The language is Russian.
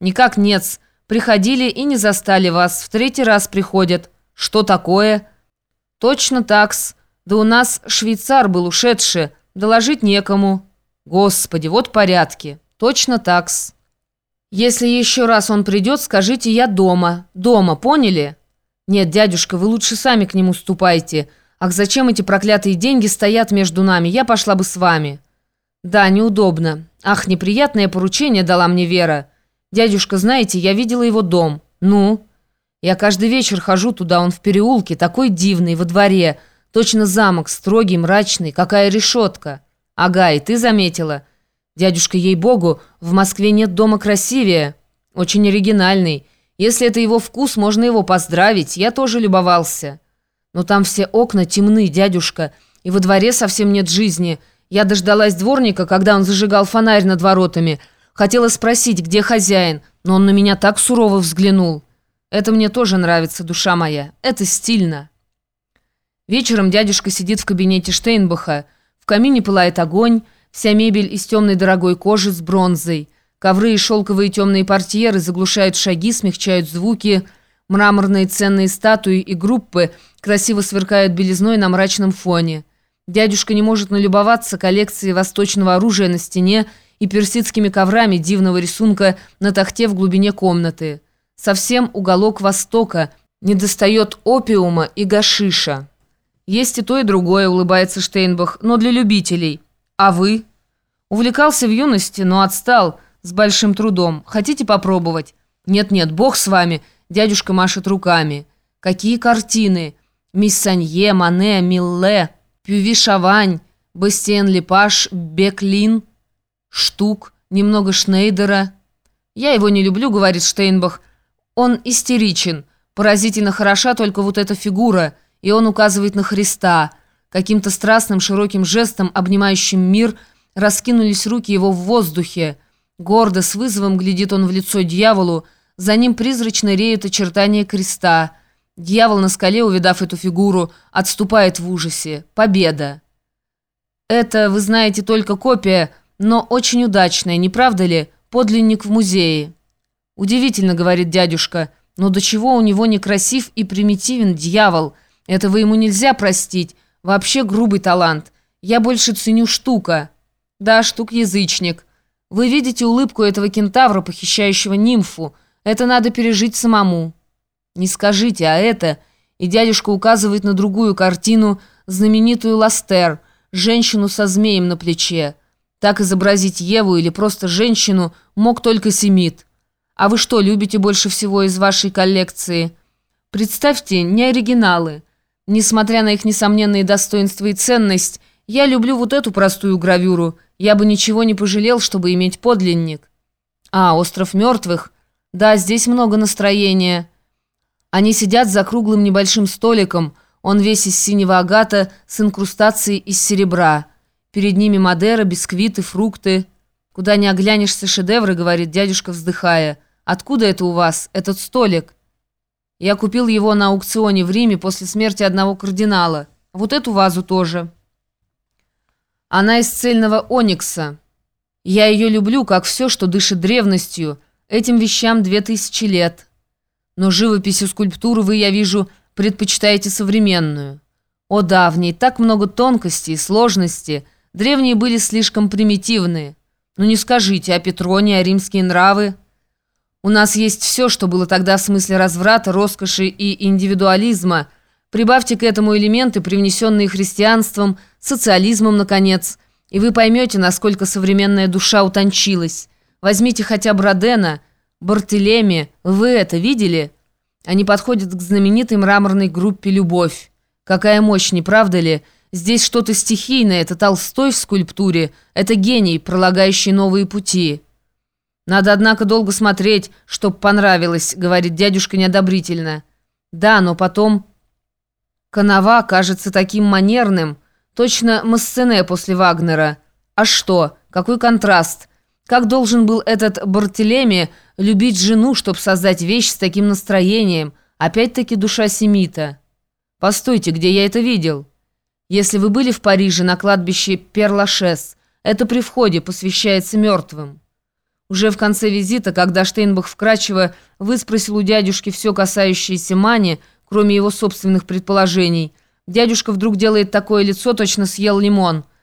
«Никак нет. Приходили и не застали вас. В третий раз приходят. Что такое?» «Точно такс. Да у нас швейцар был ушедший. Доложить некому». «Господи, вот порядки. Точно такс». «Если еще раз он придет, скажите, я дома. Дома, поняли?» «Нет, дядюшка, вы лучше сами к нему ступайте. Ах, зачем эти проклятые деньги стоят между нами? Я пошла бы с вами». «Да, неудобно. Ах, неприятное поручение дала мне Вера. Дядюшка, знаете, я видела его дом. Ну?» «Я каждый вечер хожу туда, он в переулке, такой дивный, во дворе. Точно замок, строгий, мрачный, какая решетка». «Ага, и ты заметила?» «Дядюшка, ей-богу, в Москве нет дома красивее. Очень оригинальный. Если это его вкус, можно его поздравить. Я тоже любовался». «Но там все окна темны, дядюшка, и во дворе совсем нет жизни». Я дождалась дворника, когда он зажигал фонарь над воротами. Хотела спросить, где хозяин, но он на меня так сурово взглянул. Это мне тоже нравится, душа моя. Это стильно. Вечером дядюшка сидит в кабинете Штейнбаха. В камине пылает огонь, вся мебель из темной дорогой кожи с бронзой. Ковры и шелковые темные портьеры заглушают шаги, смягчают звуки. Мраморные ценные статуи и группы красиво сверкают белизной на мрачном фоне. Дядюшка не может налюбоваться коллекцией восточного оружия на стене и персидскими коврами дивного рисунка на тахте в глубине комнаты. Совсем уголок Востока, не достает опиума и гашиша. Есть и то, и другое, улыбается Штейнбах, но для любителей. А вы? Увлекался в юности, но отстал, с большим трудом. Хотите попробовать? Нет-нет, бог с вами, дядюшка машет руками. Какие картины? Миссанье, Мане, Милле... Пюви Шавань, Бастиен Лепаш, Беклин, Штук, немного Шнейдера. «Я его не люблю», — говорит Штейнбах. «Он истеричен. Поразительно хороша только вот эта фигура, и он указывает на Христа. Каким-то страстным широким жестом, обнимающим мир, раскинулись руки его в воздухе. Гордо, с вызовом глядит он в лицо дьяволу, за ним призрачно реют очертания креста». Дьявол на скале, увидав эту фигуру, отступает в ужасе. Победа. Это, вы знаете, только копия, но очень удачная, не правда ли? Подлинник в музее. Удивительно, говорит дядюшка, но до чего у него некрасив и примитивен дьявол. Этого ему нельзя простить. Вообще грубый талант. Я больше ценю штука. Да, штук-язычник. Вы видите улыбку этого кентавра, похищающего нимфу. Это надо пережить самому. «Не скажите, а это...» И дядюшка указывает на другую картину, знаменитую Ластер, женщину со змеем на плече. Так изобразить Еву или просто женщину мог только Семит. А вы что любите больше всего из вашей коллекции? Представьте, не оригиналы. Несмотря на их несомненные достоинства и ценность, я люблю вот эту простую гравюру. Я бы ничего не пожалел, чтобы иметь подлинник. А, «Остров мертвых». Да, здесь много настроения. Они сидят за круглым небольшим столиком, он весь из синего агата с инкрустацией из серебра. Перед ними Мадера, бисквиты, фрукты. «Куда не оглянешься шедевры», — говорит дядюшка, вздыхая. «Откуда это у вас, этот столик?» «Я купил его на аукционе в Риме после смерти одного кардинала. Вот эту вазу тоже». Она из цельного оникса. Я ее люблю, как все, что дышит древностью. Этим вещам две тысячи лет». Но живопись и скульптуру вы, я вижу, предпочитаете современную. О, да, в ней так много тонкостей и сложности. Древние были слишком примитивные. Ну не скажите, а Петроне, а римские нравы? У нас есть все, что было тогда в смысле разврата, роскоши и индивидуализма. Прибавьте к этому элементы, привнесенные христианством, социализмом, наконец, и вы поймете, насколько современная душа утончилась. Возьмите хотя бы Родена – Бартелеми, вы это видели? Они подходят к знаменитой мраморной группе «Любовь». Какая мощь, не правда ли? Здесь что-то стихийное, это Толстой в скульптуре, это гений, пролагающий новые пути. Надо, однако, долго смотреть, чтоб понравилось, говорит дядюшка неодобрительно. Да, но потом... Канава кажется таким манерным, точно Массене после Вагнера. А что? Какой контраст? Как должен был этот Бартелеми любить жену, чтобы создать вещь с таким настроением? Опять-таки душа Семита. Постойте, где я это видел? Если вы были в Париже на кладбище Перлашес, это при входе посвящается мертвым. Уже в конце визита, когда Штейнбах вкратчиво выспросил у дядюшки все касающееся Мани, кроме его собственных предположений, дядюшка вдруг делает такое лицо, точно съел лимон –